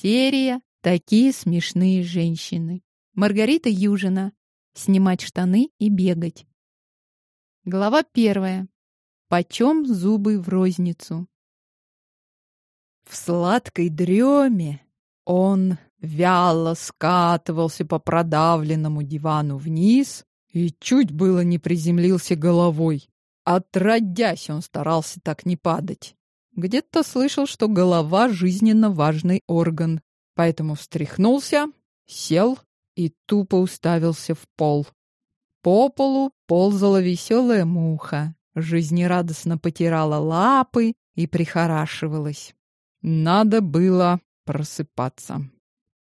Серия «Такие смешные женщины». Маргарита Южина. Снимать штаны и бегать. Глава первая. Почем зубы в розницу? В сладкой дреме он вяло скатывался по продавленному дивану вниз и чуть было не приземлился головой. Отродясь, он старался так не падать. Где-то слышал, что голова — жизненно важный орган, поэтому встряхнулся, сел и тупо уставился в пол. По полу ползала веселая муха, жизнерадостно потирала лапы и прихорашивалась. Надо было просыпаться.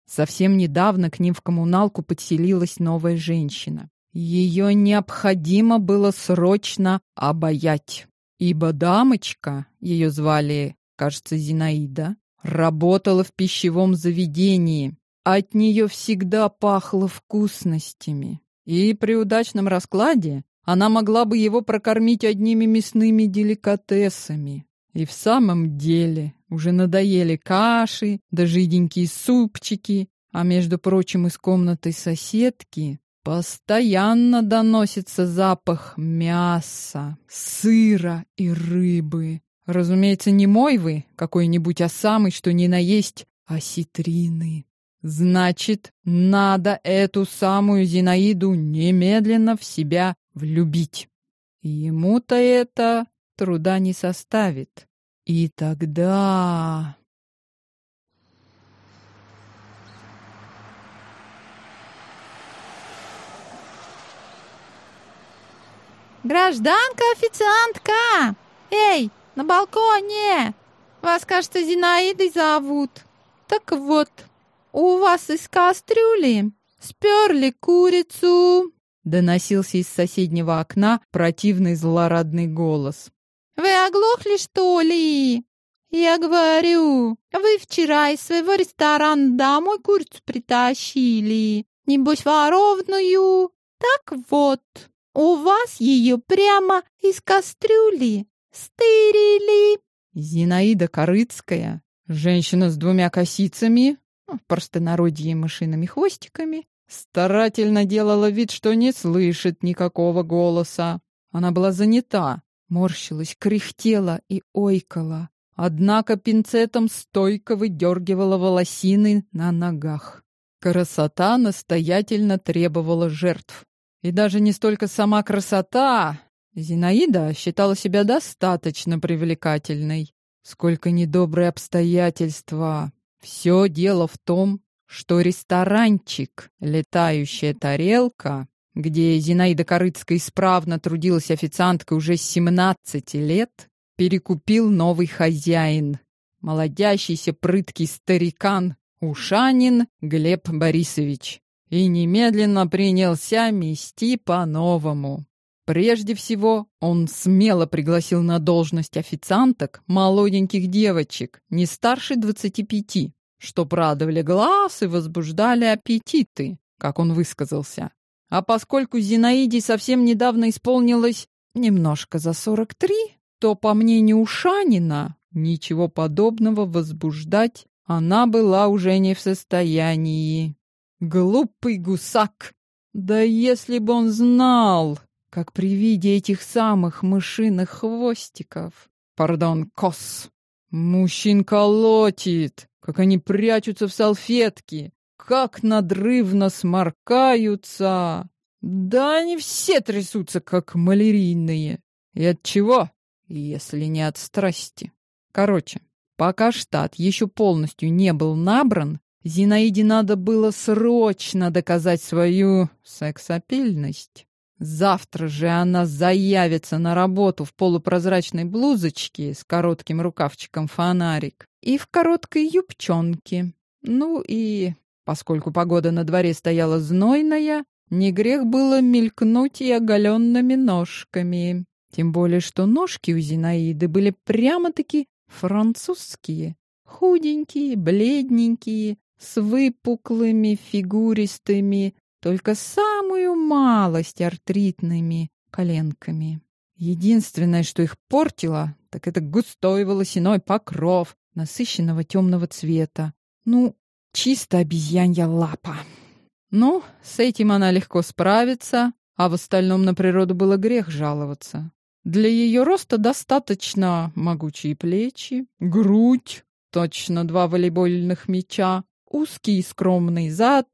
Совсем недавно к ним в коммуналку подселилась новая женщина. Ее необходимо было срочно обаять ибо дамочка, ее звали, кажется, Зинаида, работала в пищевом заведении. От нее всегда пахло вкусностями. И при удачном раскладе она могла бы его прокормить одними мясными деликатесами. И в самом деле уже надоели каши, да жиденькие супчики, а между прочим из комнаты соседки Постоянно доносится запах мяса, сыра и рыбы. Разумеется, не мой вы какой-нибудь, а самый, что ни на есть, осетрины. Значит, надо эту самую Зинаиду немедленно в себя влюбить. Ему-то это труда не составит. И тогда... «Гражданка-официантка! Эй, на балконе! Вас, кажется, Зинаидой зовут. Так вот, у вас из кастрюли сперли курицу!» Доносился из соседнего окна противный злорадный голос. «Вы оглохли, что ли? Я говорю, вы вчера из своего ресторана домой курицу притащили. Небось, воровную. Так вот, у вас ее прямо из кастрюли стырили. Зинаида Корыцкая, женщина с двумя косицами, в простонародье мышиными хвостиками, старательно делала вид, что не слышит никакого голоса. Она была занята, морщилась, кряхтела и ойкала. Однако пинцетом стойко выдергивала волосины на ногах. Красота настоятельно требовала жертв. И даже не столько сама красота. Зинаида считала себя достаточно привлекательной, сколько недобрые обстоятельства. Все дело в том, что ресторанчик «Летающая тарелка», где Зинаида Корыцкая исправно трудилась официанткой уже с 17 лет, перекупил новый хозяин, молодящийся прыткий старикан Ушанин Глеб Борисович и немедленно принялся мести по-новому. Прежде всего, он смело пригласил на должность официанток молоденьких девочек, не старше двадцати пяти, что радовали глаз и возбуждали аппетиты, как он высказался. А поскольку Зинаиде совсем недавно исполнилось немножко за сорок три, то, по мнению Ушанина, ничего подобного возбуждать она была уже не в состоянии. Глупый гусак! Да если бы он знал, как при виде этих самых мышиных хвостиков, пардон, кос, мужчин колотит, как они прячутся в салфетки, как надрывно сморкаются. Да они все трясутся, как малярийные. И от чего, если не от страсти? Короче, пока штат еще полностью не был набран, Зинаиде надо было срочно доказать свою сексапильность. Завтра же она заявится на работу в полупрозрачной блузочке с коротким рукавчиком фонарик и в короткой юбчонке. Ну и, поскольку погода на дворе стояла знойная, не грех было мелькнуть и оголенными ножками. Тем более, что ножки у Зинаиды были прямо-таки французские. Худенькие, бледненькие, с выпуклыми, фигуристыми, только самую малость артритными коленками. Единственное, что их портило, так это густой волосяной покров насыщенного темного цвета. Ну, чисто обезьянья лапа. Ну, с этим она легко справится, а в остальном на природу было грех жаловаться. Для ее роста достаточно могучие плечи, грудь, точно два волейбольных мяча, узкий и скромный зад,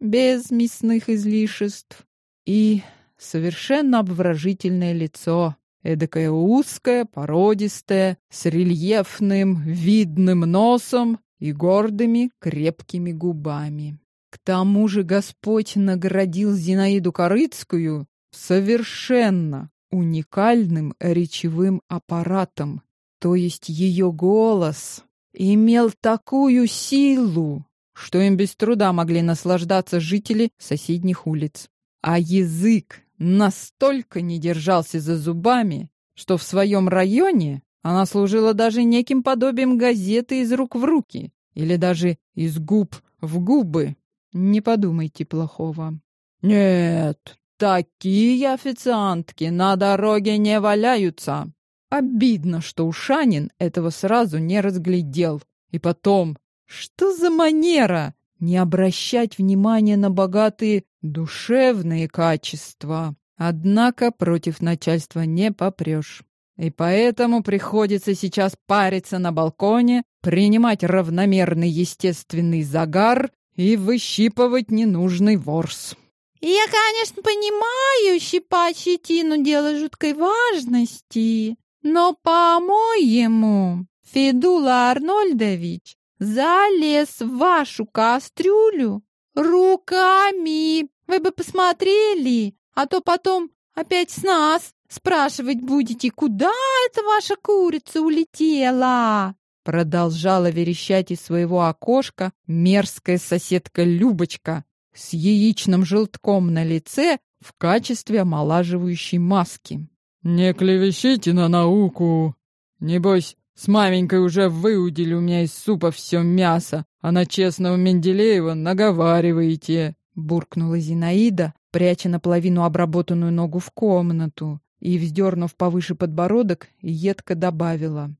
без мясных излишеств и совершенно обворожительное лицо, эдакое узкое, породистое, с рельефным, видным носом и гордыми, крепкими губами. К тому же Господь наградил Зинаиду Корыцкую совершенно уникальным речевым аппаратом, то есть ее голос имел такую силу, что им без труда могли наслаждаться жители соседних улиц. А язык настолько не держался за зубами, что в своем районе она служила даже неким подобием газеты из рук в руки или даже из губ в губы. Не подумайте плохого. Нет, Такие официантки на дороге не валяются. Обидно, что Ушанин этого сразу не разглядел. И потом, что за манера не обращать внимания на богатые душевные качества? Однако против начальства не попрешь. И поэтому приходится сейчас париться на балконе, принимать равномерный естественный загар и выщипывать ненужный ворс. Я, конечно, понимаю, щипать щетину дело жуткой важности, но, по-моему, Федула Арнольдович залез в вашу кастрюлю руками. Вы бы посмотрели, а то потом опять с нас спрашивать будете, куда эта ваша курица улетела. Продолжала верещать из своего окошка мерзкая соседка Любочка, с яичным желтком на лице в качестве омолаживающей маски. «Не клевещите на науку! Небось, с маменькой уже выудили у меня из супа все мясо, а на честного Менделеева наговариваете!» Буркнула Зинаида, пряча наполовину обработанную ногу в комнату, и, вздернув повыше подбородок, едко добавила.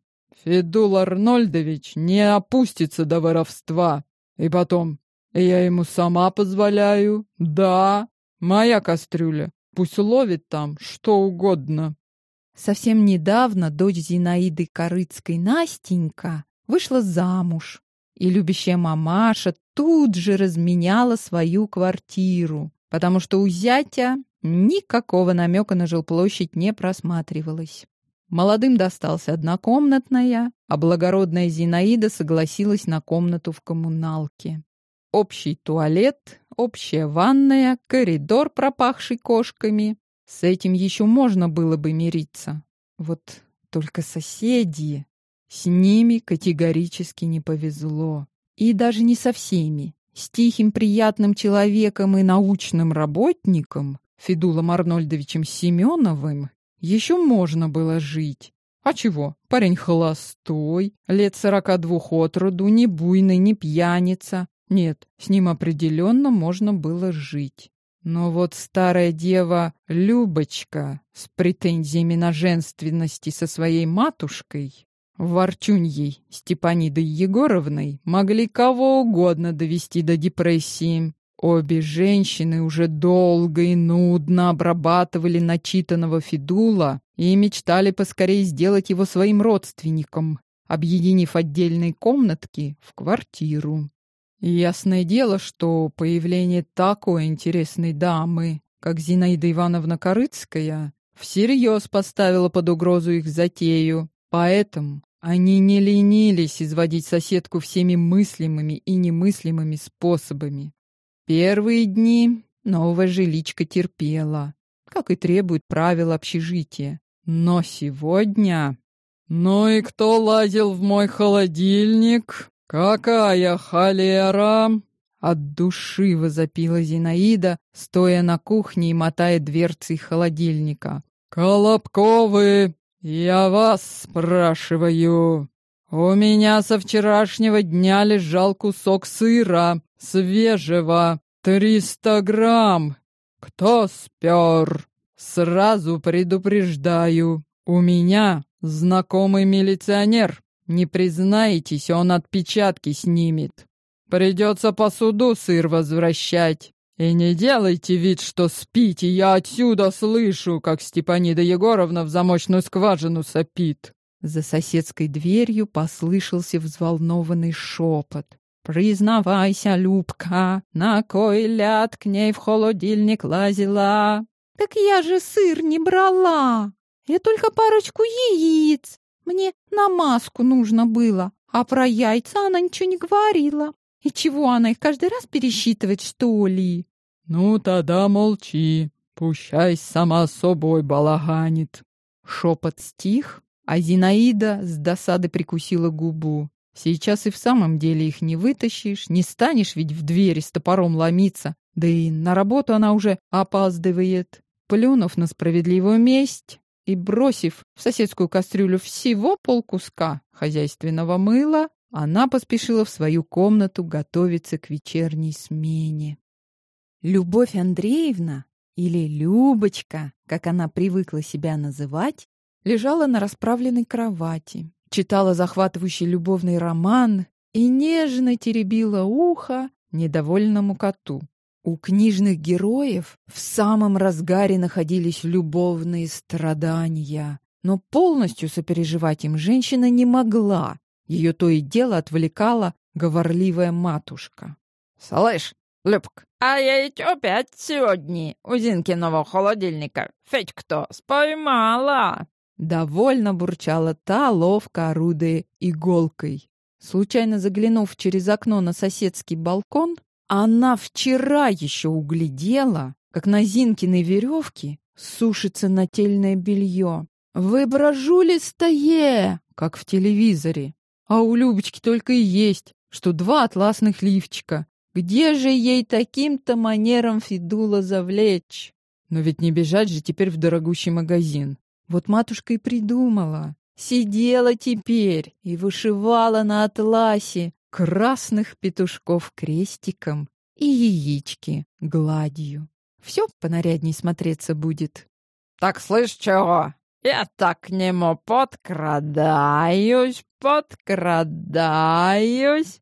«Федул Арнольдович не опустится до воровства. И потом, я ему сама позволяю. Да, моя кастрюля. Пусть ловит там что угодно. Совсем недавно дочь Зинаиды Корыцкой Настенька вышла замуж, и любящая мамаша тут же разменяла свою квартиру, потому что у зятя никакого намека на жилплощадь не просматривалось. Молодым достался однокомнатная, а благородная Зинаида согласилась на комнату в коммуналке. Общий туалет, общая ванная, коридор, пропахший кошками. С этим еще можно было бы мириться. Вот только соседи. С ними категорически не повезло. И даже не со всеми. С тихим приятным человеком и научным работником, Федулом Арнольдовичем Семеновым, еще можно было жить. А чего? Парень холостой, лет сорока двух от роду, не буйный, не пьяница, нет, с ним определенно можно было жить. Но вот старая дева Любочка с претензиями на женственности со своей матушкой, ворчуньей Степанидой Егоровной, могли кого угодно довести до депрессии. Обе женщины уже долго и нудно обрабатывали начитанного Федула и мечтали поскорее сделать его своим родственником, объединив отдельные комнатки в квартиру. Ясное дело, что появление такой интересной дамы, как Зинаида Ивановна Корыцкая, всерьез поставило под угрозу их затею. Поэтому они не ленились изводить соседку всеми мыслимыми и немыслимыми способами. Первые дни новая жиличка терпела, как и требует правила общежития. Но сегодня... «Ну и кто лазил в мой холодильник?» «Какая холера!» От души возопила Зинаида, стоя на кухне и мотая дверцей холодильника. «Колобковы, я вас спрашиваю. У меня со вчерашнего дня лежал кусок сыра, свежего, триста грамм. Кто спер? Сразу предупреждаю, у меня знакомый милиционер. Не признаетесь, он отпечатки снимет. Придется по суду сыр возвращать. И не делайте вид, что спите, я отсюда слышу, как Степанида Егоровна в замочную скважину сопит. За соседской дверью послышался взволнованный шепот. «Признавайся, Любка, на кой ляд к ней в холодильник лазила?» «Так я же сыр не брала. Я только парочку яиц. Мне на маску нужно было, а про яйца она ничего не говорила. И чего она их каждый раз пересчитывает, что ли?» «Ну, тогда молчи, пущай сама собой балаганит». Шепот стих, а Зинаида с досады прикусила губу. Сейчас и в самом деле их не вытащишь, не станешь ведь в двери с топором ломиться. Да и на работу она уже опаздывает. Плюнув на справедливую месть и бросив в соседскую кастрюлю всего полкуска хозяйственного мыла, она поспешила в свою комнату готовиться к вечерней смене. Любовь Андреевна, или Любочка, как она привыкла себя называть, лежала на расправленной кровати, читала захватывающий любовный роман и нежно теребила ухо недовольному коту. У книжных героев в самом разгаре находились любовные страдания, но полностью сопереживать им женщина не могла. Ее то и дело отвлекала говорливая матушка. «Слышь, Любка, а я ведь опять сегодня у Зинкиного холодильника Федьку-то споймала!» Довольно бурчала та, ловко орудая иголкой. Случайно заглянув через окно на соседский балкон, она вчера еще углядела, как на Зинкиной веревке сушится нательное белье. Выбражулистое, как в телевизоре. А у Любочки только и есть, что два атласных лифчика. Где же ей таким-то манером Фидула завлечь? Но ведь не бежать же теперь в дорогущий магазин. Вот матушка и придумала. Сидела теперь и вышивала на атласе красных петушков крестиком и яички гладью. Все понарядней смотреться будет. «Так слышь, чего? Я так к нему подкрадаюсь, подкрадаюсь».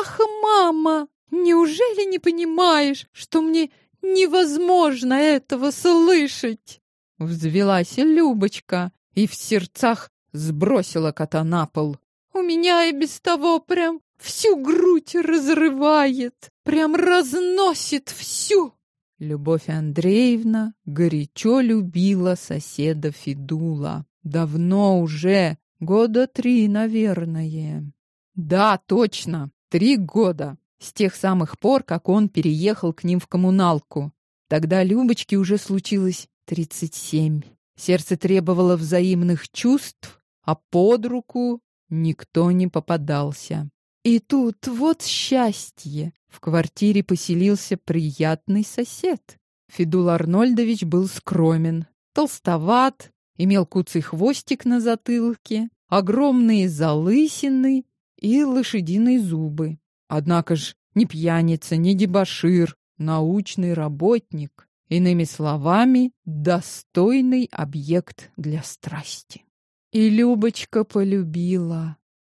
«Ах, мама, неужели не понимаешь, что мне невозможно этого слышать?» Взвелась Любочка и в сердцах сбросила кота на пол. «У меня и без того прям всю грудь разрывает, прям разносит всю!» Любовь Андреевна горячо любила соседа Фидула. Давно уже, года три, наверное. Да, точно, три года. С тех самых пор, как он переехал к ним в коммуналку. Тогда Любочке уже случилось тридцать семь. Сердце требовало взаимных чувств, а под руку никто не попадался. И тут вот счастье! В квартире поселился приятный сосед. Федул Арнольдович был скромен, толстоват, имел куцый хвостик на затылке, огромные залысины и лошадиные зубы. Однако ж не пьяница, не дебошир, научный работник. Иными словами, достойный объект для страсти. И Любочка полюбила.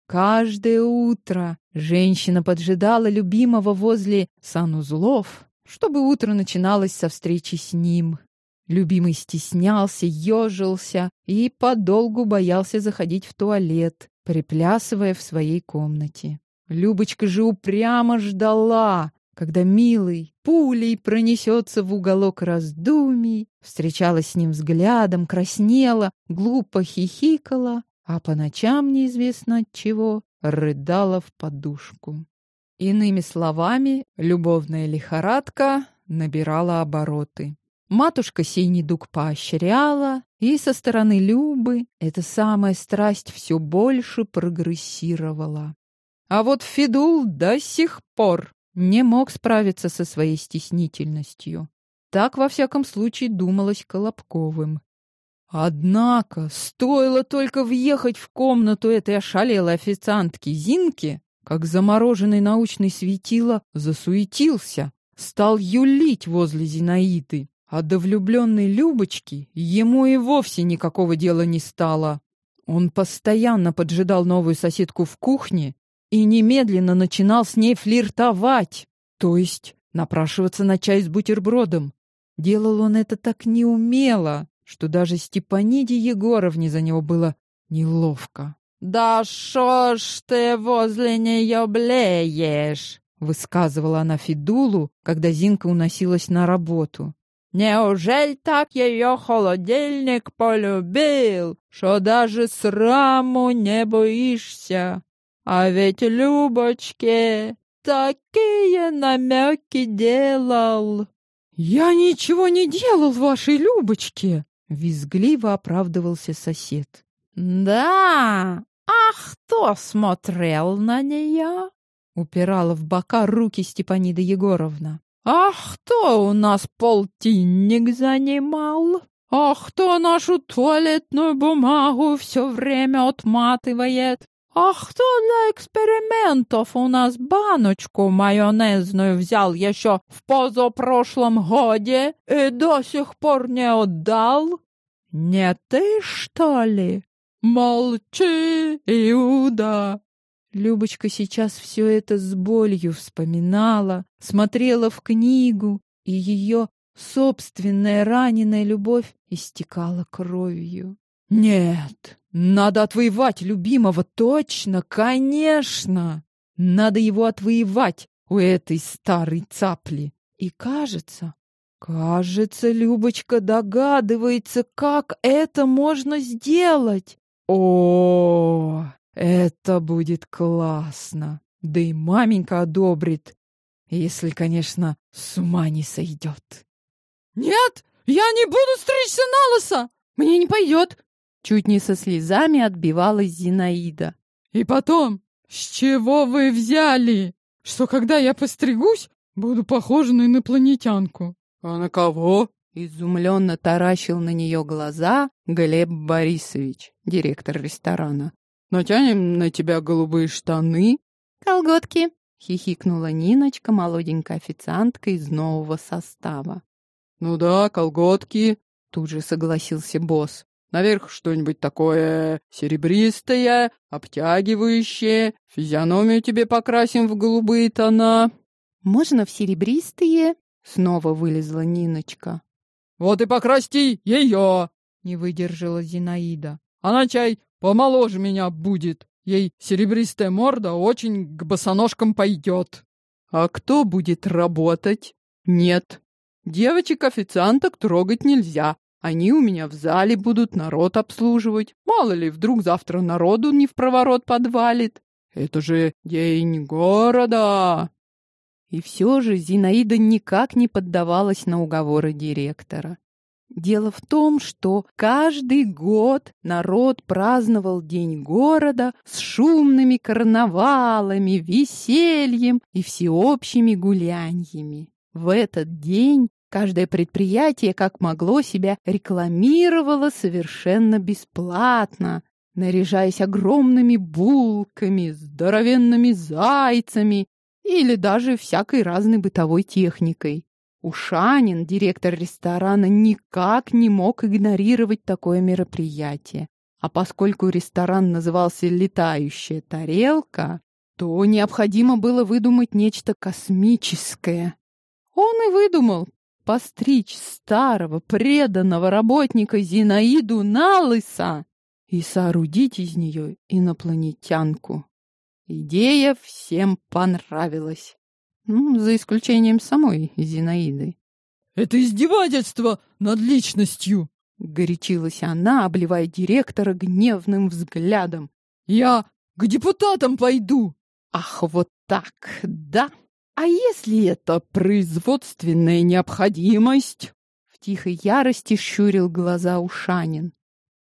Каждое утро женщина поджидала любимого возле санузлов, чтобы утро начиналось со встречи с ним. Любимый стеснялся, ежился и подолгу боялся заходить в туалет, приплясывая в своей комнате. Любочка же упрямо ждала, когда милый пулей пронесется в уголок раздумий, встречалась с ним взглядом, краснела, глупо хихикала, а по ночам неизвестно от чего рыдала в подушку. Иными словами, любовная лихорадка набирала обороты. Матушка сей недуг поощряла, и со стороны Любы эта самая страсть все больше прогрессировала. А вот Федул до сих пор не мог справиться со своей стеснительностью. Так, во всяком случае, думалось Колобковым. Однако, стоило только въехать в комнату этой ошалелой официантки Зинки, как замороженный научный светило засуетился, стал юлить возле Зинаиды, а до влюбленной Любочки ему и вовсе никакого дела не стало. Он постоянно поджидал новую соседку в кухне и немедленно начинал с ней флиртовать, то есть напрашиваться на чай с бутербродом. Делал он это так неумело, что даже Степаниде Егоровне за него было неловко. «Да шо ж ты возле нее блеешь?» — высказывала она Федулу, когда Зинка уносилась на работу. «Неужели так ее холодильник полюбил, что даже сраму не боишься? А ведь Любочке такие намеки делал!» «Я ничего не делал вашей Любочке!» — визгливо оправдывался сосед. «Да, а кто смотрел на нее?» — упирала в бока руки Степанида Егоровна. «А кто у нас полтинник занимал? А кто нашу туалетную бумагу все время отматывает? А кто для экспериментов у нас баночку майонезную взял еще в позапрошлом годе и до сих пор не отдал? Не ты, что ли?» «Молчи, Иуда!» Любочка сейчас все это с болью вспоминала, смотрела в книгу, и ее собственная раненая любовь истекала кровью. «Нет, надо отвоевать любимого, точно, конечно! Надо его отвоевать у этой старой цапли!» И кажется, кажется, Любочка догадывается, как это можно сделать. О, это будет классно. Да и маменька одобрит, если, конечно, с ума не сойдет. Нет, я не буду стричься на лысо. Мне не пойдет. Чуть не со слезами отбивалась Зинаида. И потом, с чего вы взяли, что когда я постригусь, буду похожа на инопланетянку? А на кого? Изумленно таращил на нее глаза Глеб Борисович, директор ресторана. «Натянем на тебя голубые штаны?» «Колготки!» — хихикнула Ниночка, молоденькая официантка из нового состава. «Ну да, колготки!» — тут же согласился босс. «Наверх что-нибудь такое серебристое, обтягивающее. Физиономию тебе покрасим в голубые тона». «Можно в серебристые?» — снова вылезла Ниночка. Вот и покрасти ее!» — не выдержала Зинаида. «Она чай помоложе меня будет. Ей серебристая морда очень к босоножкам пойдет». «А кто будет работать?» «Нет. Девочек-официанток трогать нельзя. Они у меня в зале будут народ обслуживать. Мало ли, вдруг завтра народу не в проворот подвалит. Это же день города!» И все же Зинаида никак не поддавалась на уговоры директора. Дело в том, что каждый год народ праздновал День города с шумными карнавалами, весельем и всеобщими гуляньями. В этот день каждое предприятие как могло себя рекламировало совершенно бесплатно, наряжаясь огромными булками, здоровенными зайцами или даже всякой разной бытовой техникой. Ушанин, директор ресторана, никак не мог игнорировать такое мероприятие. А поскольку ресторан назывался «Летающая тарелка», то необходимо было выдумать нечто космическое. Он и выдумал постричь старого преданного работника Зинаиду на лысо и соорудить из нее инопланетянку. Идея всем понравилась. Ну, за исключением самой Зинаиды. «Это издевательство над личностью!» — горячилась она, обливая директора гневным взглядом. «Я к депутатам пойду!» «Ах, вот так, да! А если это производственная необходимость?» В тихой ярости щурил глаза Ушанин.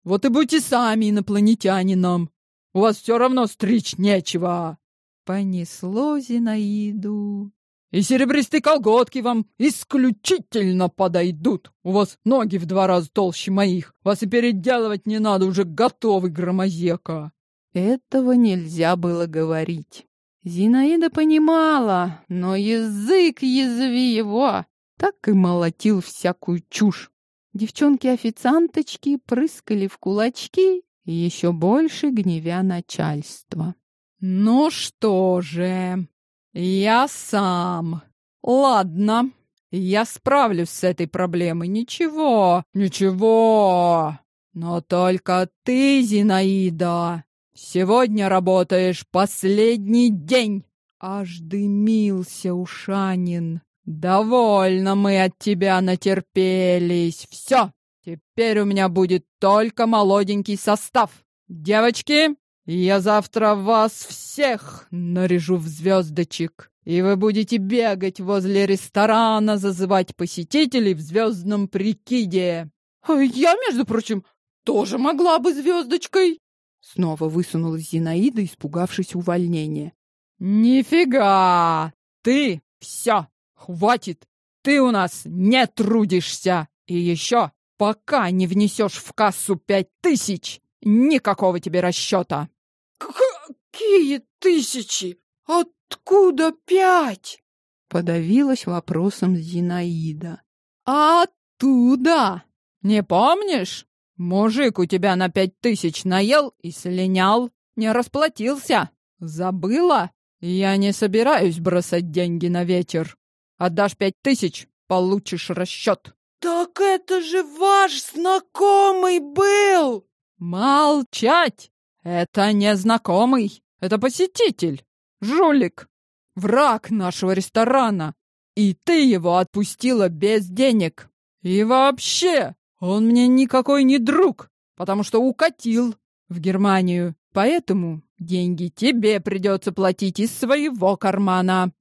«Вот и будьте сами инопланетянином!» У вас все равно стричь нечего!» Понесло Зинаиду. «И серебристые колготки вам исключительно подойдут. У вас ноги в два раза толще моих. Вас и переделывать не надо, уже готовый громозека!» Этого нельзя было говорить. Зинаида понимала, но язык язви его так и молотил всякую чушь. Девчонки-официанточки прыскали в кулачки еще больше гневя начальство. Ну что же, я сам. Ладно, я справлюсь с этой проблемой. Ничего, ничего. Но только ты, Зинаида, сегодня работаешь последний день. Аж дымился Ушанин. Довольно мы от тебя натерпелись. Все, теперь у меня будет только молоденький состав. Девочки, я завтра вас всех наряжу в звездочек, и вы будете бегать возле ресторана, зазывать посетителей в звездном прикиде. А я, между прочим, тоже могла бы звездочкой. Снова высунулась Зинаида, испугавшись увольнения. Нифига! Ты все, хватит! Ты у нас не трудишься! И еще, пока не внесешь в кассу пять тысяч, никакого тебе расчета! «Какие тысячи? Откуда пять?» Подавилась вопросом Зинаида. «Оттуда! Не помнишь? Мужик у тебя на пять тысяч наел и слинял, не расплатился. Забыла? Я не собираюсь бросать деньги на ветер. Отдашь пять тысяч, получишь расчет». «Так это же ваш знакомый был!» «Молчать! Это не знакомый, это посетитель, жулик, враг нашего ресторана. И ты его отпустила без денег. И вообще, он мне никакой не друг, потому что укатил в Германию. Поэтому деньги тебе придется платить из своего кармана.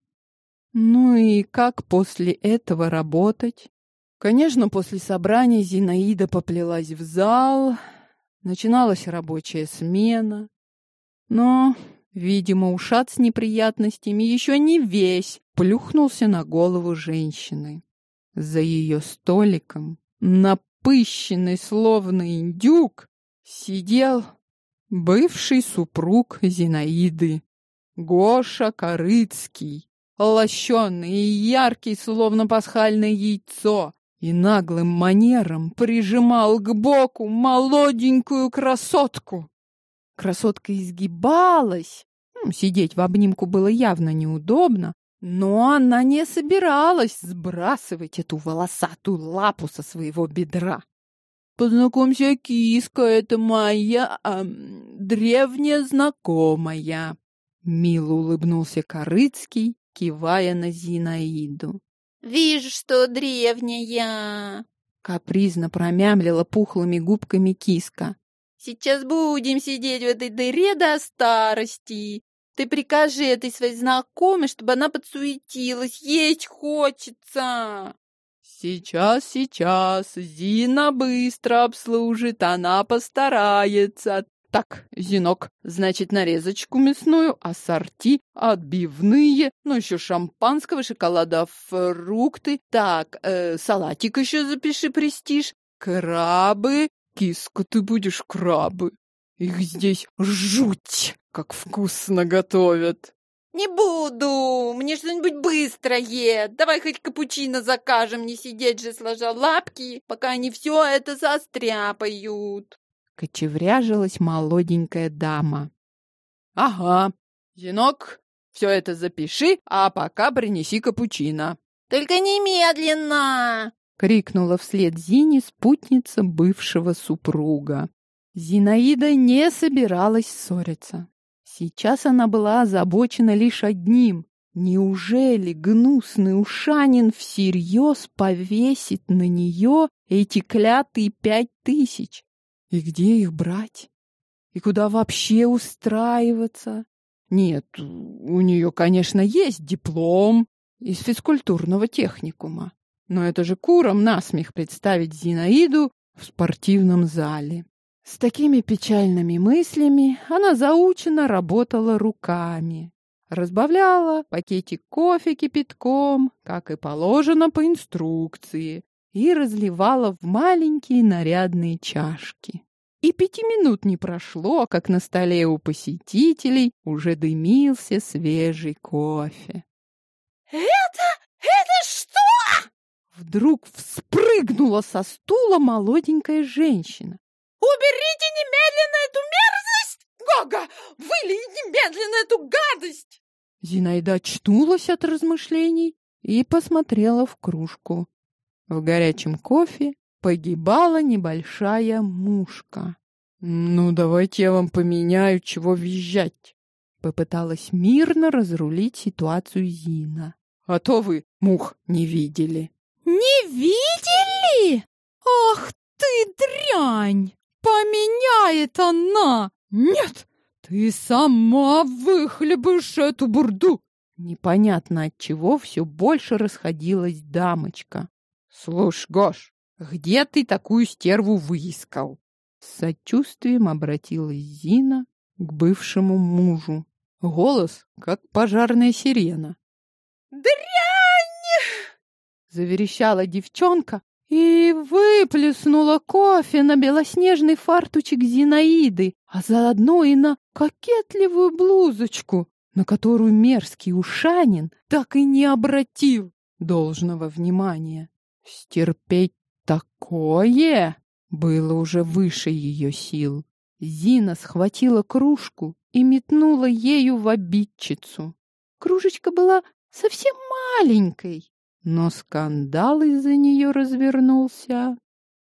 Ну и как после этого работать? Конечно, после собрания Зинаида поплелась в зал, Начиналась рабочая смена. Но, видимо, ушат с неприятностями еще не весь плюхнулся на голову женщины. За ее столиком, напыщенный словно индюк, сидел бывший супруг Зинаиды, Гоша Корыцкий, лощеный и яркий, словно пасхальное яйцо, и наглым манером прижимал к боку молоденькую красотку. Красотка изгибалась. Сидеть в обнимку было явно неудобно, но она не собиралась сбрасывать эту волосатую лапу со своего бедра. «Познакомься, киска, это моя э, древняя знакомая», — мило улыбнулся Корыцкий, кивая на Зинаиду. «Вижу, что древняя!» Капризно промямлила пухлыми губками киска. «Сейчас будем сидеть в этой дыре до старости. Ты прикажи этой своей знакомой, чтобы она подсуетилась. Есть хочется!» «Сейчас, сейчас, Зина быстро обслужит, она постарается. Так, Зинок, значит, нарезочку мясную, ассорти, отбивные, ну еще шампанского, шоколада, фрукты. Так, э, салатик еще запиши, престиж. Крабы. Киска, ты будешь крабы. Их здесь жуть, как вкусно готовят. «Не буду! Мне что-нибудь быстрое! Давай хоть капучино закажем, не сидеть же сложа лапки, пока они все это застряпают!» кочевряжилась молоденькая дама. «Ага, Зинок, все это запиши, а пока принеси капучино». «Только немедленно!» — крикнула вслед Зине спутница бывшего супруга. Зинаида не собиралась ссориться. Сейчас она была озабочена лишь одним. Неужели гнусный Ушанин всерьез повесит на нее эти клятые пять тысяч? И где их брать? И куда вообще устраиваться? Нет, у нее, конечно, есть диплом из физкультурного техникума. Но это же куром насмех представить Зинаиду в спортивном зале. С такими печальными мыслями она заученно работала руками. Разбавляла пакетик кофе кипятком, как и положено по инструкции, и разливала в маленькие нарядные чашки. И пяти минут не прошло, как на столе у посетителей уже дымился свежий кофе. «Это... это что?» Вдруг вспрыгнула со стула молоденькая женщина. «Уберите немедленно эту мерзость! Гога, вылей немедленно эту гадость!» Зинаида очнулась от размышлений и посмотрела в кружку. В горячем кофе погибала небольшая мушка. «Ну, давайте я вам поменяю, чего визжать!» Попыталась мирно разрулить ситуацию Зина. «А то вы мух не видели!» «Не видели? Ах ты дрянь! Поменяет она!» «Нет, ты сама выхлебаешь эту бурду!» Непонятно от чего все больше расходилась дамочка. «Слушай, Гош, где ты такую стерву выискал?» С сочувствием обратилась Зина к бывшему мужу. Голос, как пожарная сирена. «Дрянь!» Заверещала девчонка и выплеснула кофе на белоснежный фартучек Зинаиды, а заодно и на кокетливую блузочку, на которую мерзкий ушанин так и не обратил должного внимания. Стерпеть такое было уже выше ее сил. Зина схватила кружку и метнула ею в обидчицу. Кружечка была совсем маленькой, но скандал из-за нее развернулся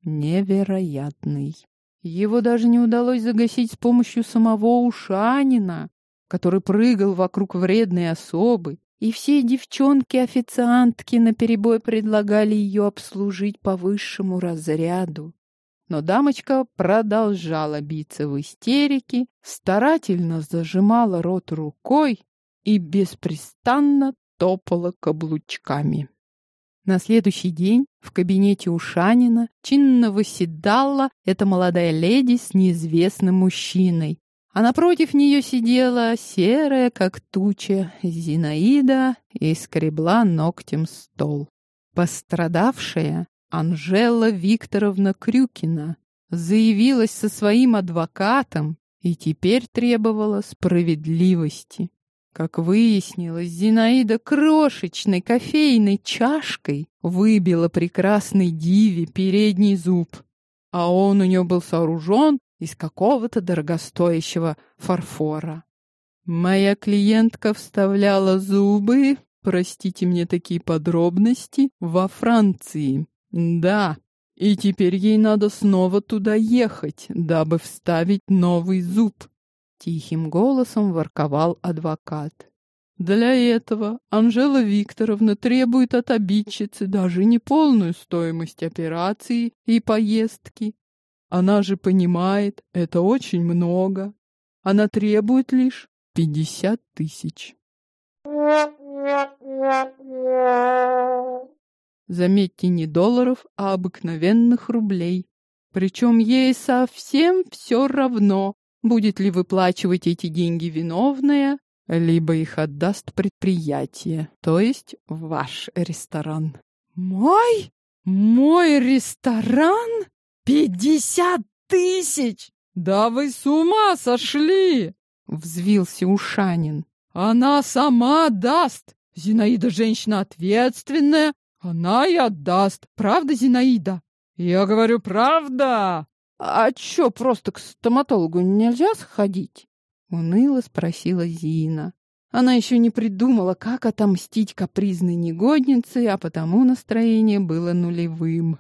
невероятный. Его даже не удалось загасить с помощью самого Ушанина, который прыгал вокруг вредной особы, и все девчонки-официантки наперебой предлагали ее обслужить по высшему разряду. Но дамочка продолжала биться в истерике, старательно зажимала рот рукой и беспрестанно топала каблучками. На следующий день в кабинете у Шанина чинно выседала эта молодая леди с неизвестным мужчиной, а напротив нее сидела серая, как туча, Зинаида и скребла ногтем стол. Пострадавшая Анжела Викторовна Крюкина заявилась со своим адвокатом и теперь требовала справедливости. Как выяснилось, Зинаида крошечной кофейной чашкой выбила прекрасной диве передний зуб, а он у нее был сооружен из какого-то дорогостоящего фарфора. Моя клиентка вставляла зубы, простите мне такие подробности, во Франции. Да, и теперь ей надо снова туда ехать, дабы вставить новый зуб. Тихим голосом ворковал адвокат. Для этого Анжела Викторовна требует от обидчицы даже не полную стоимость операции и поездки, она же понимает, это очень много. Она требует лишь пятьдесят тысяч. Заметьте, не долларов, а обыкновенных рублей. Причем ей совсем все равно, будет ли выплачивать эти деньги виновная, либо их отдаст предприятие, то есть ваш ресторан. Мой? Мой ресторан? «Пятьдесят тысяч! Да вы с ума сошли!» — взвился Ушанин. «Она сама даст! Зинаида женщина ответственная, она и отдаст. Правда, Зинаида?» «Я говорю, правда!» «А чё, просто к стоматологу нельзя сходить?» — уныло спросила Зина. Она еще не придумала, как отомстить капризной негоднице, а потому настроение было нулевым.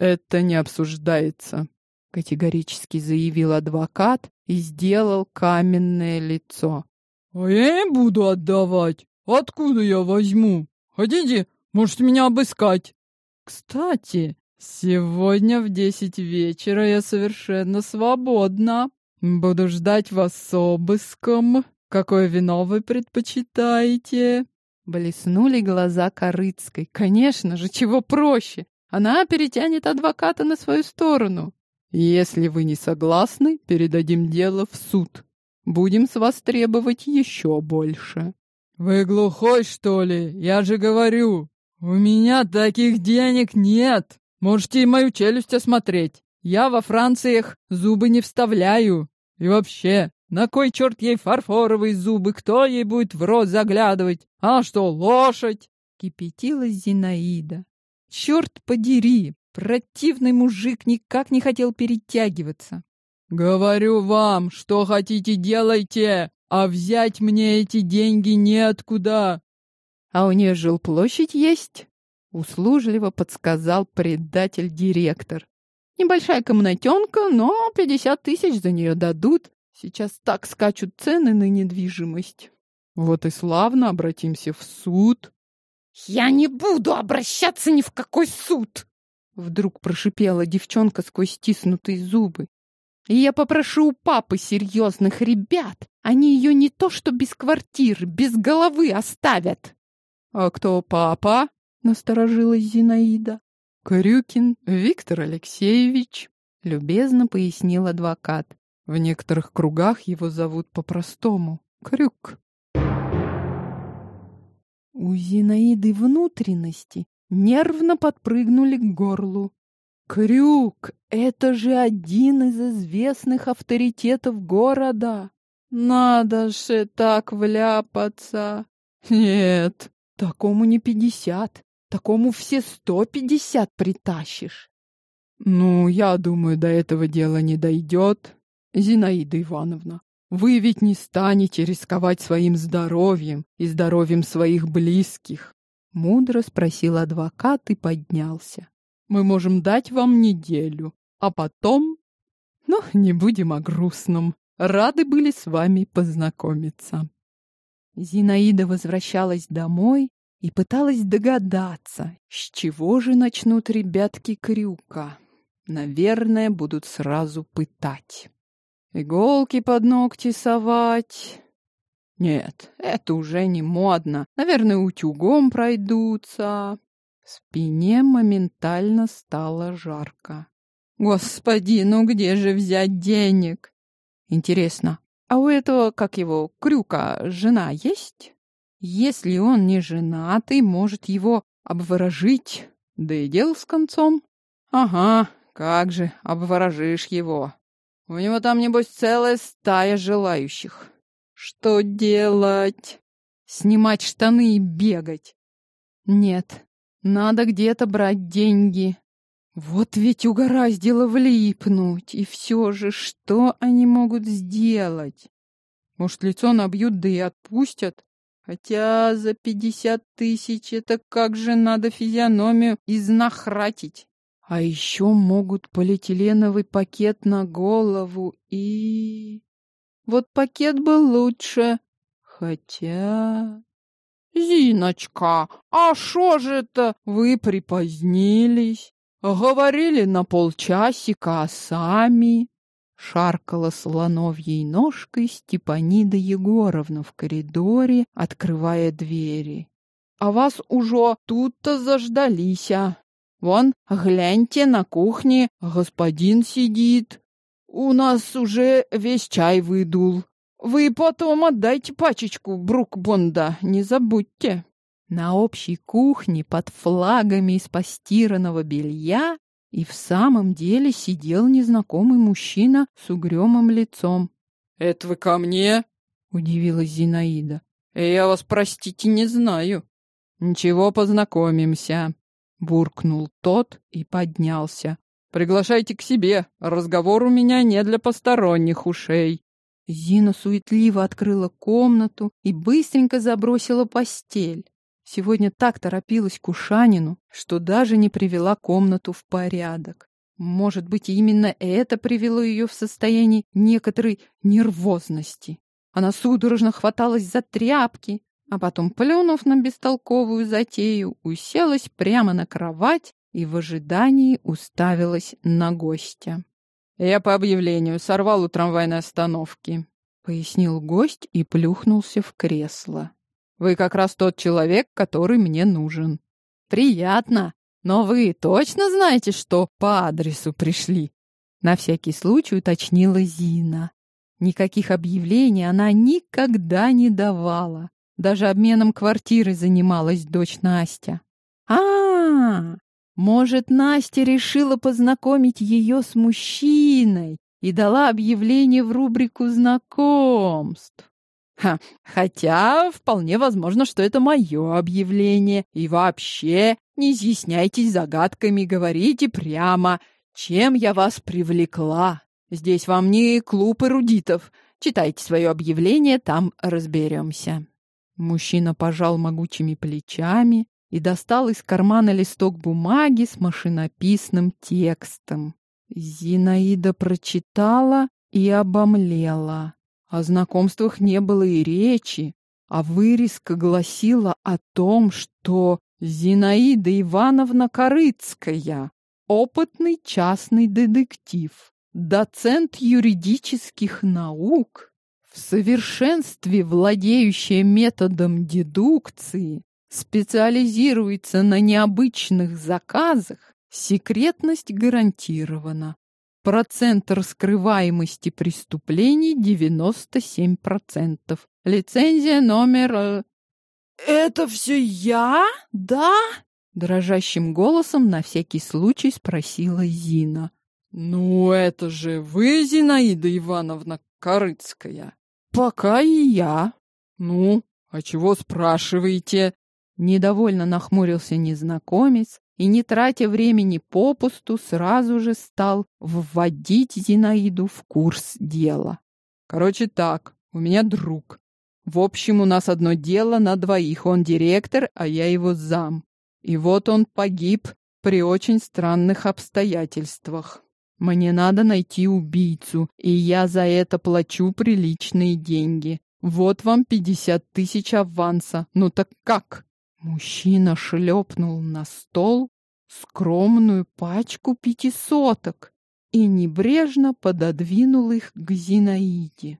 «Это не обсуждается», — категорически заявил адвокат и сделал каменное лицо. «А я не буду отдавать. Откуда я возьму? Хотите, можете меня обыскать. Кстати, сегодня в десять вечера я совершенно свободна. Буду ждать вас с обыском. Какое вино вы предпочитаете?» Блеснули глаза Корыцкой. Конечно же, чего проще она перетянет адвоката на свою сторону. Если вы не согласны, передадим дело в суд. Будем с вас требовать еще больше. Вы глухой, что ли? Я же говорю, у меня таких денег нет. Можете и мою челюсть осмотреть. Я во Франциях зубы не вставляю. И вообще, на кой черт ей фарфоровые зубы? Кто ей будет в рот заглядывать? А что, лошадь? Кипятилась Зинаида. Черт подери, противный мужик никак не хотел перетягиваться. Говорю вам, что хотите делайте, а взять мне эти деньги неоткуда. А у нее жилплощадь есть? Услужливо подсказал предатель-директор. Небольшая комнатенка, но пятьдесят тысяч за нее дадут. Сейчас так скачут цены на недвижимость. Вот и славно обратимся в суд. Я не буду обращаться ни в какой суд! Вдруг прошипела девчонка сквозь стиснутые зубы. И я попрошу у папы серьезных ребят. Они ее не то что без квартиры, без головы оставят. А кто папа? Насторожилась Зинаида. Крюкин Виктор Алексеевич, любезно пояснил адвокат. В некоторых кругах его зовут по-простому Крюк. У Зинаиды внутренности нервно подпрыгнули к горлу. Крюк — это же один из известных авторитетов города. Надо же так вляпаться. Нет, такому не пятьдесят, такому все сто пятьдесят притащишь. Ну, я думаю, до этого дела не дойдет. Зинаида Ивановна, вы ведь не станете рисковать своим здоровьем и здоровьем своих близких. Мудро спросил адвокат и поднялся. Мы можем дать вам неделю, а потом... Ну, не будем о грустном. Рады были с вами познакомиться. Зинаида возвращалась домой и пыталась догадаться, с чего же начнут ребятки крюка. Наверное, будут сразу пытать. Иголки под ногти совать. Нет, это уже не модно. Наверное, утюгом пройдутся. В спине моментально стало жарко. Господи, ну где же взять денег? Интересно, а у этого, как его, крюка, жена есть? Если он не женатый, может его обворожить, да и дел с концом. Ага, как же обворожишь его. У него там, небось, целая стая желающих. Что делать? Снимать штаны и бегать? Нет, надо где-то брать деньги. Вот ведь угораздило влипнуть. И все же, что они могут сделать? Может, лицо набьют, да и отпустят? Хотя за пятьдесят тысяч это как же надо физиономию изнахратить. А еще могут полиэтиленовый пакет на голову и... Вот пакет был лучше. Хотя... «Зиночка, а шо же это вы припозднились? Говорили на полчасика, а сами...» Шаркала слоновьей ножкой Степанида Егоровна в коридоре, открывая двери. «А вас уже тут-то заждалися. Вон, гляньте, на кухне господин сидит. У нас уже весь чай выдул. Вы потом отдайте пачечку Брукбонда, не забудьте. На общей кухне под флагами из постиранного белья и в самом деле сидел незнакомый мужчина с угрюмым лицом. «Это вы ко мне?» — удивилась Зинаида. «Я вас, простите, не знаю». «Ничего, познакомимся», — буркнул тот и поднялся. «Приглашайте к себе. Разговор у меня не для посторонних ушей». Зина суетливо открыла комнату и быстренько забросила постель. Сегодня так торопилась к Ушанину, что даже не привела комнату в порядок. Может быть, именно это привело ее в состояние некоторой нервозности. Она судорожно хваталась за тряпки, а потом, плюнув на бестолковую затею, уселась прямо на кровать и в ожидании уставилась на гостя. «Я по объявлению сорвал у трамвайной остановки», — пояснил гость и плюхнулся в кресло. «Вы как раз тот человек, который мне нужен». «Приятно, но вы точно знаете, что по адресу пришли?» На всякий случай уточнила Зина. Никаких объявлений она никогда не давала. Даже обменом квартиры занималась дочь Настя. а, -а, может, Настя решила познакомить ее с мужчиной и дала объявление в рубрику знакомств. Ха, хотя вполне возможно, что это мое объявление. И вообще, не изъясняйтесь загадками, говорите прямо, чем я вас привлекла. Здесь вам не клуб эрудитов. Читайте свое объявление, там разберемся». Мужчина пожал могучими плечами и достал из кармана листок бумаги с машинописным текстом. Зинаида прочитала и обомлела. О знакомствах не было и речи, а вырезка гласила о том, что Зинаида Ивановна Корыцкая, опытный частный детектив, доцент юридических наук, в совершенстве владеющая методом дедукции, специализируется на необычных заказах, секретность гарантирована. Процент раскрываемости преступлений 97%. Лицензия номер... Э, «Это все я? Да?» Дрожащим голосом на всякий случай спросила Зина. «Ну, это же вы, Зинаида Ивановна Корыцкая?» «Пока и я». «Ну, а чего спрашиваете?» Недовольно нахмурился незнакомец и, не тратя времени попусту, сразу же стал вводить Зинаиду в курс дела. «Короче так, у меня друг. В общем, у нас одно дело на двоих. Он директор, а я его зам. И вот он погиб при очень странных обстоятельствах. Мне надо найти убийцу, и я за это плачу приличные деньги. Вот вам пятьдесят тысяч аванса. Ну так как? Мужчина шлепнул на стол скромную пачку пятисоток и небрежно пододвинул их к Зинаиде.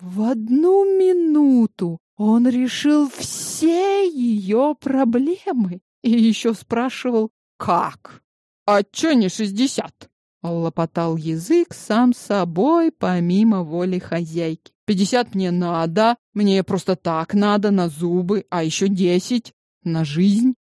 В одну минуту он решил все ее проблемы и еще спрашивал «Как?» «А чё не шестьдесят?» Лопотал язык сам собой, помимо воли хозяйки. «Пятьдесят мне надо, мне просто так надо, на зубы, а еще десять на жизнь».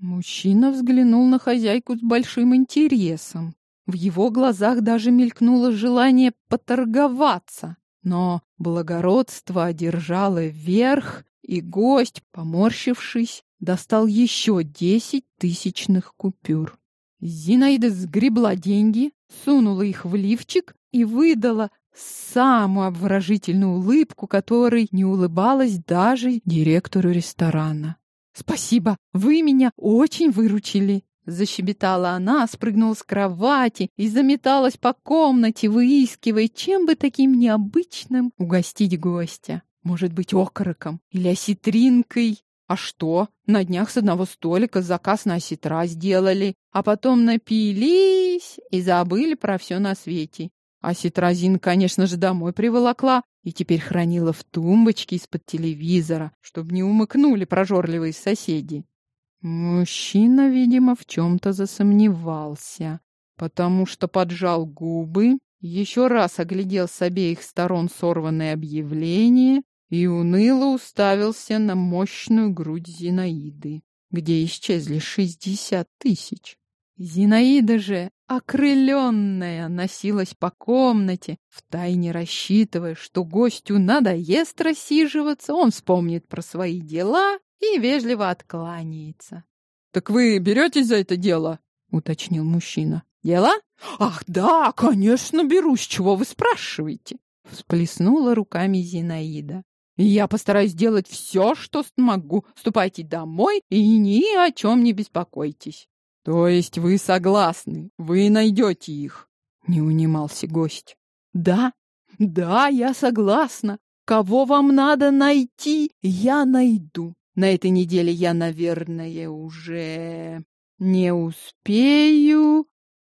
Мужчина взглянул на хозяйку с большим интересом. В его глазах даже мелькнуло желание поторговаться. Но благородство одержало верх, и гость, поморщившись, достал еще десять тысячных купюр. Зинаида сгребла деньги, сунула их в лифчик и выдала самую обворожительную улыбку, которой не улыбалась даже директору ресторана. «Спасибо, вы меня очень выручили!» Защебетала она, спрыгнула с кровати и заметалась по комнате, выискивая, чем бы таким необычным угостить гостя. Может быть, окороком или осетринкой. А что? На днях с одного столика заказ на осетра сделали, а потом напились и забыли про все на свете. А ситразин, конечно же, домой приволокла и теперь хранила в тумбочке из-под телевизора, чтобы не умыкнули прожорливые соседи. Мужчина, видимо, в чем-то засомневался, потому что поджал губы, еще раз оглядел с обеих сторон сорванное объявление и уныло уставился на мощную грудь Зинаиды, где исчезли шестьдесят тысяч. Зинаида же, окрыленная, носилась по комнате, втайне рассчитывая, что гостю надоест рассиживаться, он вспомнит про свои дела и вежливо откланяется. «Так вы беретесь за это дело?» — уточнил мужчина. «Дело? Ах, да, конечно, берусь. Чего вы спрашиваете?» Всплеснула руками Зинаида. «Я постараюсь сделать все, что смогу. Ступайте домой и ни о чем не беспокойтесь». «То есть вы согласны? Вы найдете их?» Не унимался гость. «Да, да, я согласна. Кого вам надо найти, я найду. На этой неделе я, наверное, уже не успею.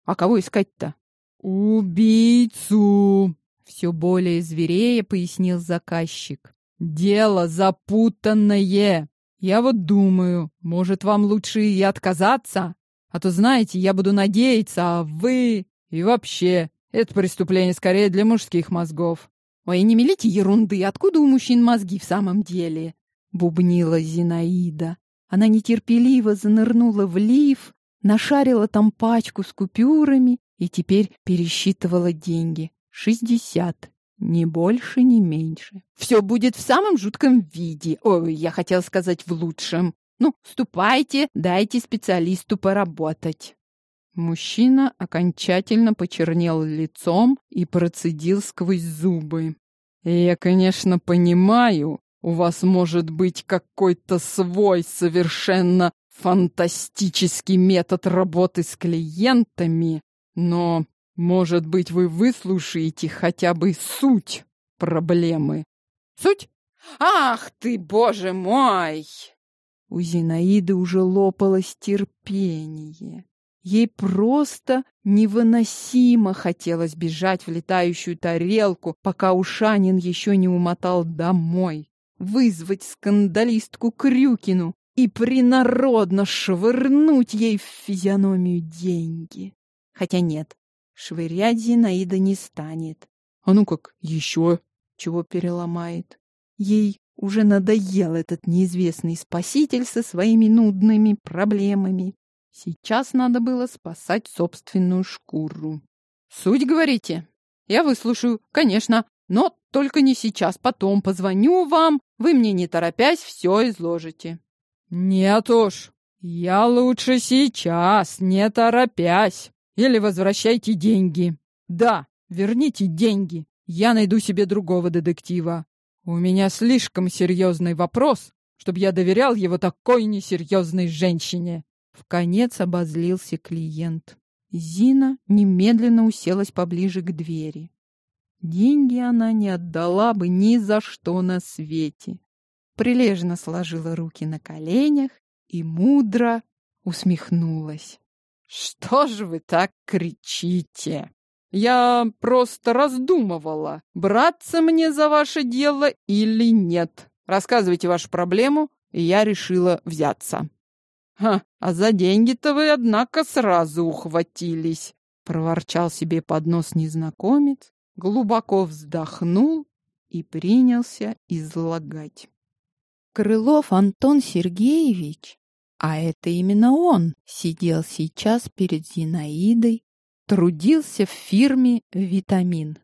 А кого искать-то? Убийцу! Все более зверее пояснил заказчик. Дело запутанное. Я вот думаю, может, вам лучше и отказаться? А то, знаете, я буду надеяться, а вы... И вообще, это преступление скорее для мужских мозгов. Ой, не мелите ерунды, откуда у мужчин мозги в самом деле? — бубнила Зинаида. Она нетерпеливо занырнула в лиф, нашарила там пачку с купюрами и теперь пересчитывала деньги. Шестьдесят. Ни больше, ни меньше. Все будет в самом жутком виде. Ой, я хотела сказать в лучшем. Ну, ступайте, дайте специалисту поработать. Мужчина окончательно почернел лицом и процедил сквозь зубы. «Я, конечно, понимаю, у вас может быть какой-то свой совершенно фантастический метод работы с клиентами, но, может быть, вы выслушаете хотя бы суть проблемы. Суть? Ах ты, боже мой! У Зинаиды уже лопалось терпение. Ей просто невыносимо хотелось бежать в летающую тарелку, пока Ушанин еще не умотал домой вызвать скандалистку Крюкину и принародно швырнуть ей в физиономию деньги. Хотя нет, швырять Зинаида не станет. А ну как, еще чего переломает? Ей уже надоел этот неизвестный спаситель со своими нудными проблемами. Сейчас надо было спасать собственную шкуру. Суть, говорите? Я выслушаю, конечно, но только не сейчас, потом позвоню вам, вы мне не торопясь все изложите. Нет уж, я лучше сейчас, не торопясь. Или возвращайте деньги. Да, верните деньги. Я найду себе другого детектива. У меня слишком серьезный вопрос, чтобы я доверял его такой несерьезной женщине. В конец обозлился клиент. Зина немедленно уселась поближе к двери. Деньги она не отдала бы ни за что на свете. Прилежно сложила руки на коленях и мудро усмехнулась. «Что же вы так кричите? Я просто раздумывала, браться мне за ваше дело или нет. Рассказывайте вашу проблему, и я решила взяться». «Ха, а за деньги-то вы, однако, сразу ухватились», — проворчал себе под нос незнакомец, глубоко вздохнул и принялся излагать. Крылов Антон Сергеевич, а это именно он, сидел сейчас перед Зинаидой, трудился в фирме «Витамин».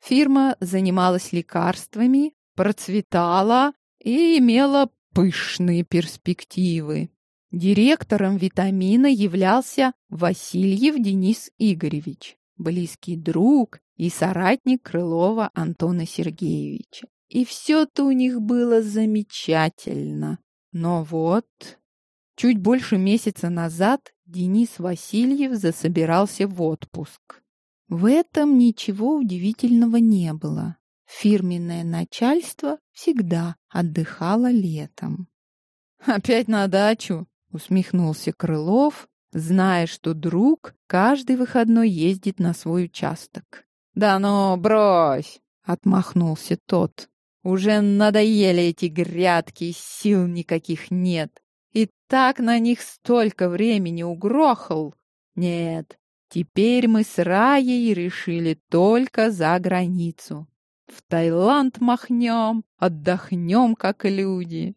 Фирма занималась лекарствами, процветала и имела пышные перспективы. Директором «Витамина» являлся Васильев Денис Игоревич, близкий друг и соратник Крылова Антона Сергеевича. И все-то у них было замечательно. Но вот, чуть больше месяца назад Денис Васильев засобирался в отпуск. В этом ничего удивительного не было. Фирменное начальство всегда отдыхало летом. «Опять на дачу?» — усмехнулся Крылов, зная, что друг каждый выходной ездит на свой участок. «Да ну, брось!» — отмахнулся тот. «Уже надоели эти грядки, сил никаких нет. И так на них столько времени угрохал. Нет, теперь мы с Раей решили только за границу. В Таиланд махнем, отдохнем, как люди».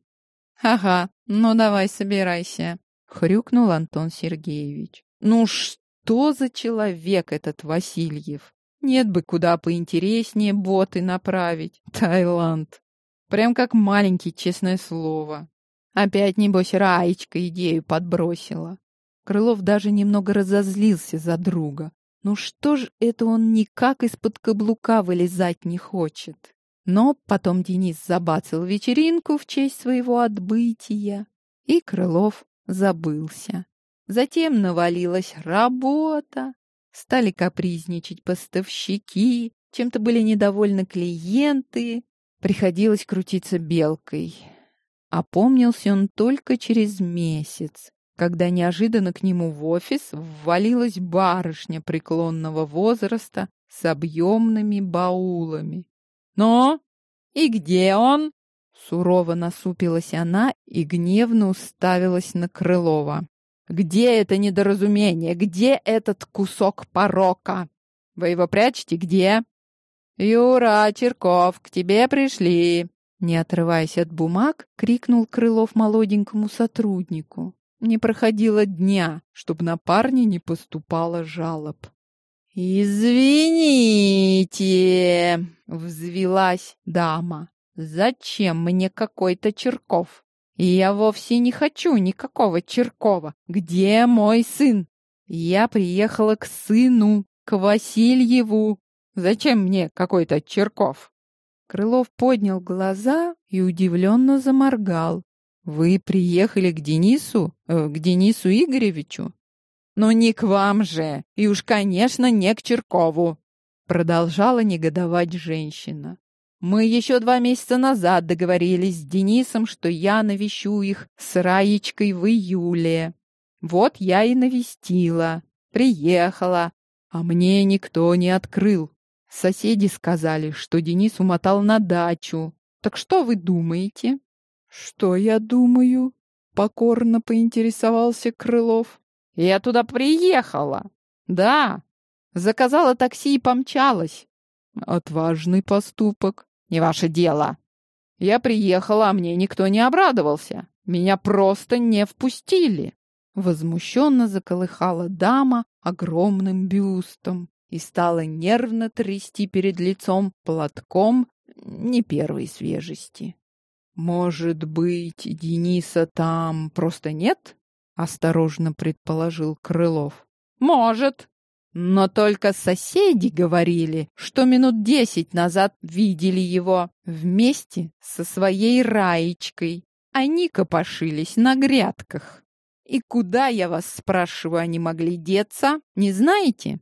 «Ага, ну давай собирайся», — хрюкнул Антон Сергеевич. «Ну что за человек этот Васильев? Нет бы куда поинтереснее боты направить. Таиланд. Прям как маленький, честное слово. Опять, небось, Раечка идею подбросила. Крылов даже немного разозлился за друга. Ну что ж это он никак из-под каблука вылезать не хочет? Но потом Денис забацал вечеринку в честь своего отбытия, и Крылов забылся. Затем навалилась работа, Стали капризничать поставщики, чем-то были недовольны клиенты. Приходилось крутиться белкой. Опомнился он только через месяц, когда неожиданно к нему в офис ввалилась барышня преклонного возраста с объемными баулами. «Но? И где он?» Сурово насупилась она и гневно уставилась на Крылова. Где это недоразумение? Где этот кусок порока? Вы его прячете где? Юра, Черков, к тебе пришли. Не отрываясь от бумаг, крикнул Крылов молоденькому сотруднику. Не проходило дня, чтобы на парня не поступало жалоб. «Извините!» — взвелась дама. «Зачем мне какой-то Черков? Я вовсе не хочу никакого Черкова. Где мой сын? Я приехала к сыну, к Васильеву. Зачем мне какой-то Черков? Крылов поднял глаза и удивленно заморгал. Вы приехали к Денису? Э, к Денису Игоревичу? Но не к вам же, и уж, конечно, не к Черкову. Продолжала негодовать женщина. Мы еще два месяца назад договорились с Денисом, что я навещу их с Раечкой в июле. Вот я и навестила, приехала, а мне никто не открыл. Соседи сказали, что Денис умотал на дачу. Так что вы думаете? Что я думаю? Покорно поинтересовался Крылов. Я туда приехала. Да, Заказала такси и помчалась. Отважный поступок. Не ваше дело. Я приехала, а мне никто не обрадовался. Меня просто не впустили. Возмущенно заколыхала дама огромным бюстом и стала нервно трясти перед лицом платком не первой свежести. «Может быть, Дениса там просто нет?» — осторожно предположил Крылов. «Может», но только соседи говорили, что минут десять назад видели его вместе со своей Раечкой. Они копошились на грядках. И куда, я вас спрашиваю, они могли деться, не знаете?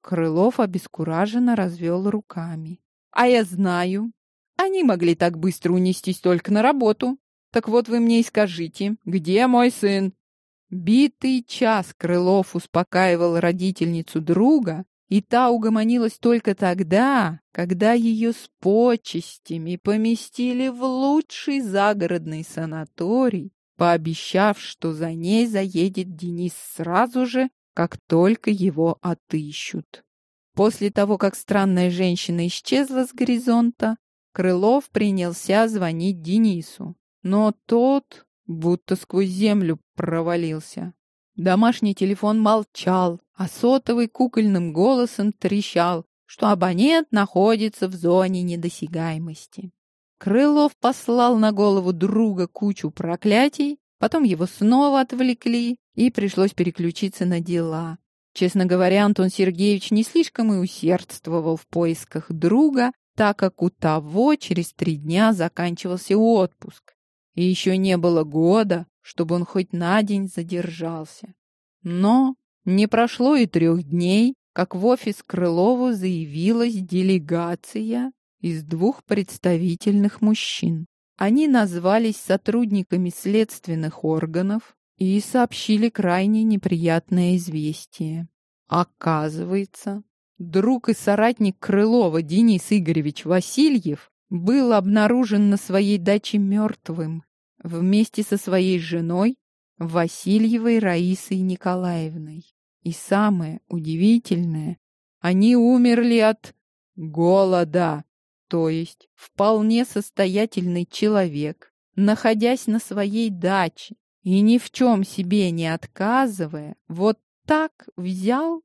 Крылов обескураженно развел руками. А я знаю. Они могли так быстро унестись только на работу. Так вот вы мне и скажите, где мой сын? Битый час Крылов успокаивал родительницу друга, и та угомонилась только тогда, когда ее с почестями поместили в лучший загородный санаторий, пообещав, что за ней заедет Денис сразу же, как только его отыщут. После того, как странная женщина исчезла с горизонта, Крылов принялся звонить Денису. Но тот будто сквозь землю провалился. Домашний телефон молчал, а сотовый кукольным голосом трещал, что абонент находится в зоне недосягаемости. Крылов послал на голову друга кучу проклятий, потом его снова отвлекли, и пришлось переключиться на дела. Честно говоря, Антон Сергеевич не слишком и усердствовал в поисках друга, так как у того через три дня заканчивался отпуск. И еще не было года, чтобы он хоть на день задержался. Но не прошло и трех дней, как в офис Крылову заявилась делегация из двух представительных мужчин. Они назвались сотрудниками следственных органов и сообщили крайне неприятное известие. Оказывается, друг и соратник Крылова Денис Игоревич Васильев был обнаружен на своей даче мертвым вместе со своей женой Васильевой Раисой Николаевной. И самое удивительное, они умерли от голода. То есть вполне состоятельный человек, находясь на своей даче и ни в чем себе не отказывая, вот так взял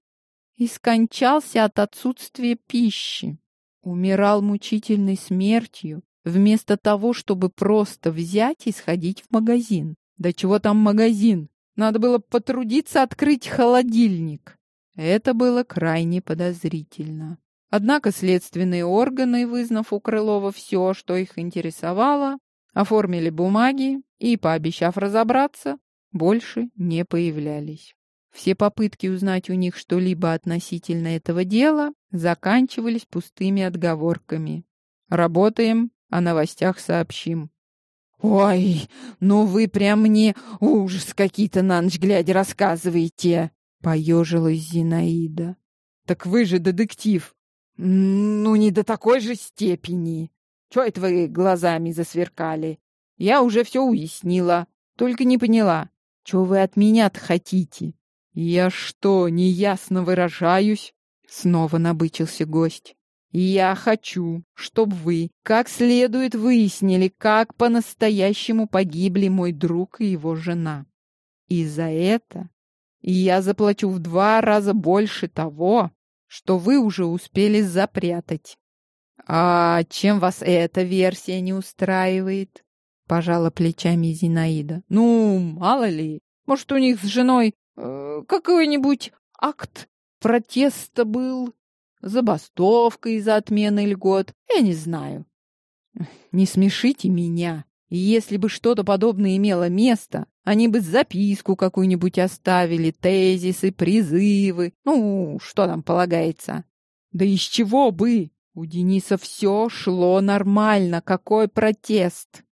и скончался от отсутствия пищи. Умирал мучительной смертью вместо того, чтобы просто взять и сходить в магазин. Да чего там магазин? Надо было потрудиться открыть холодильник. Это было крайне подозрительно. Однако следственные органы, вызнав у Крылова все, что их интересовало, оформили бумаги и, пообещав разобраться, больше не появлялись. Все попытки узнать у них что-либо относительно этого дела заканчивались пустыми отговорками. Работаем о новостях сообщим. «Ой, ну вы прям мне ужас какие-то на ночь глядя рассказываете!» — поежилась Зинаида. «Так вы же детектив!» «Ну, не до такой же степени!» «Чё это вы глазами засверкали?» «Я уже все уяснила, только не поняла, что вы от меня-то хотите?» «Я что, неясно выражаюсь?» Снова набычился гость. Я хочу, чтобы вы как следует выяснили, как по-настоящему погибли мой друг и его жена. И за это я заплачу в два раза больше того, что вы уже успели запрятать. А чем вас эта версия не устраивает? Пожала плечами Зинаида. Ну, мало ли, может, у них с женой э, какое-нибудь акт протеста был, забастовка из-за отмены льгот, я не знаю. Не смешите меня. Если бы что-то подобное имело место, они бы записку какую-нибудь оставили, тезисы, призывы. Ну, что там полагается? Да из чего бы? У Дениса все шло нормально. Какой протест?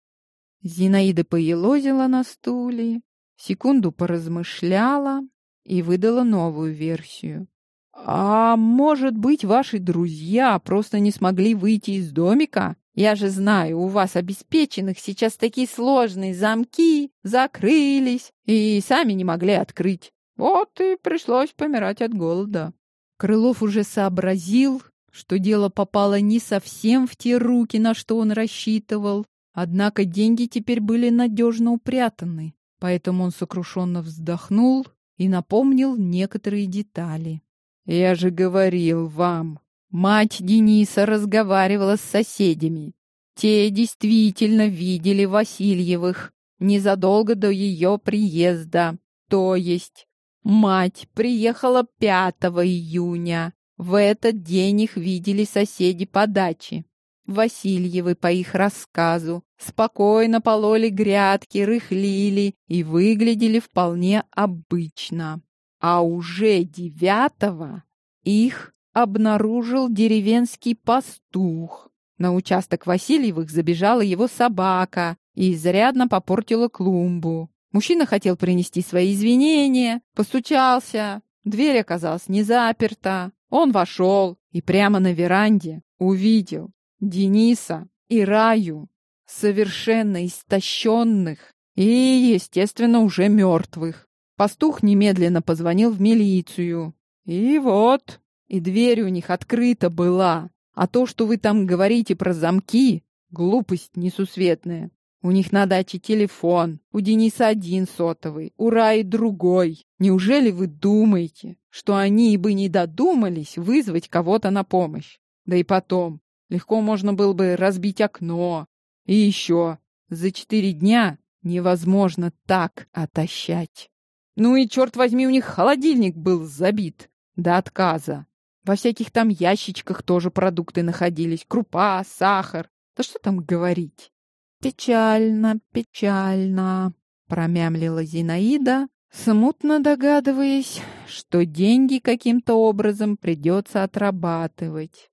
Зинаида поелозила на стуле, секунду поразмышляла и выдала новую версию. «А может быть, ваши друзья просто не смогли выйти из домика? Я же знаю, у вас обеспеченных сейчас такие сложные замки закрылись и сами не могли открыть. Вот и пришлось помирать от голода». Крылов уже сообразил, что дело попало не совсем в те руки, на что он рассчитывал, однако деньги теперь были надежно упрятаны, поэтому он сокрушенно вздохнул и напомнил некоторые детали. «Я же говорил вам, мать Дениса разговаривала с соседями. Те действительно видели Васильевых незадолго до ее приезда, то есть мать приехала 5 июня. В этот день их видели соседи по даче. Васильевы, по их рассказу, спокойно пололи грядки, рыхлили и выглядели вполне обычно. А уже девятого их обнаружил деревенский пастух. На участок Васильевых забежала его собака и изрядно попортила клумбу. Мужчина хотел принести свои извинения, постучался. Дверь оказалась не заперта. Он вошел и прямо на веранде увидел Дениса и Раю, совершенно истощенных и, естественно, уже мертвых. Пастух немедленно позвонил в милицию. И вот, и дверь у них открыта была. А то, что вы там говорите про замки, глупость несусветная. У них на даче телефон, у Дениса один сотовый, у Раи другой. Неужели вы думаете, что они бы не додумались вызвать кого-то на помощь? Да и потом, Легко можно было бы разбить окно. И еще, за четыре дня невозможно так отощать. Ну и, черт возьми, у них холодильник был забит до отказа. Во всяких там ящичках тоже продукты находились. Крупа, сахар. Да что там говорить? Печально, печально, промямлила Зинаида, смутно догадываясь, что деньги каким-то образом придется отрабатывать.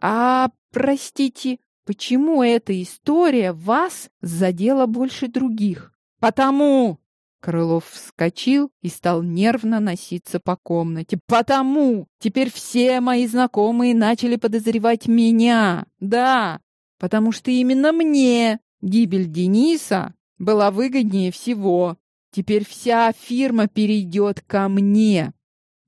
А Простите, почему эта история вас задела больше других? Потому... Крылов вскочил и стал нервно носиться по комнате. «Потому! Теперь все мои знакомые начали подозревать меня. Да, потому что именно мне гибель Дениса была выгоднее всего. Теперь вся фирма перейдет ко мне.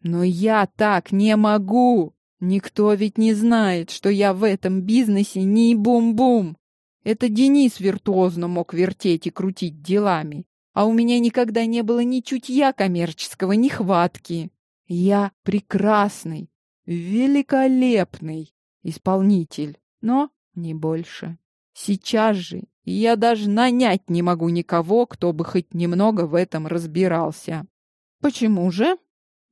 Но я так не могу. Никто ведь не знает, что я в этом бизнесе не бум-бум. Это Денис виртуозно мог вертеть и крутить делами, а у меня никогда не было ни чутья коммерческого, ни хватки. Я прекрасный, великолепный исполнитель, но не больше. Сейчас же я даже нанять не могу никого, кто бы хоть немного в этом разбирался. Почему же?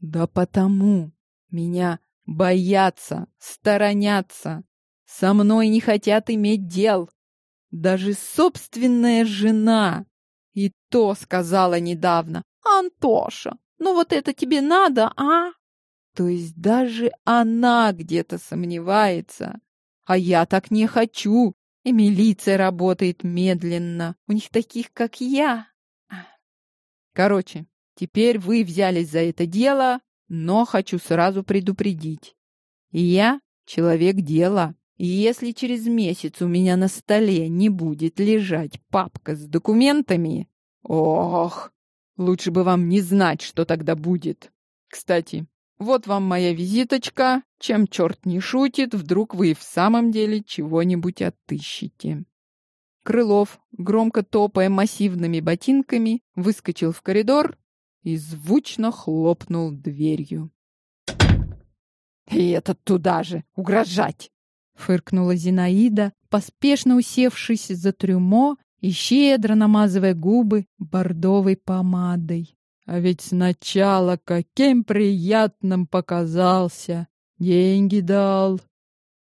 Да потому. Меня Боятся, сторонятся. Со мной не хотят иметь дел. Даже собственная жена. То сказала недавно. Антоша, ну вот это тебе надо, а? То есть даже она где-то сомневается. А я так не хочу. И милиция работает медленно. У них таких, как я. Короче, теперь вы взялись за это дело, но хочу сразу предупредить. Я человек дела. И если через месяц у меня на столе не будет лежать папка с документами, ох, лучше бы вам не знать, что тогда будет. Кстати, вот вам моя визиточка. Чем черт не шутит, вдруг вы и в самом деле чего-нибудь отыщете. Крылов, громко топая массивными ботинками, выскочил в коридор и звучно хлопнул дверью. «И этот туда же! Угрожать!» — фыркнула Зинаида, поспешно усевшись за трюмо и щедро намазывая губы бордовой помадой. А ведь сначала каким приятным показался. Деньги дал,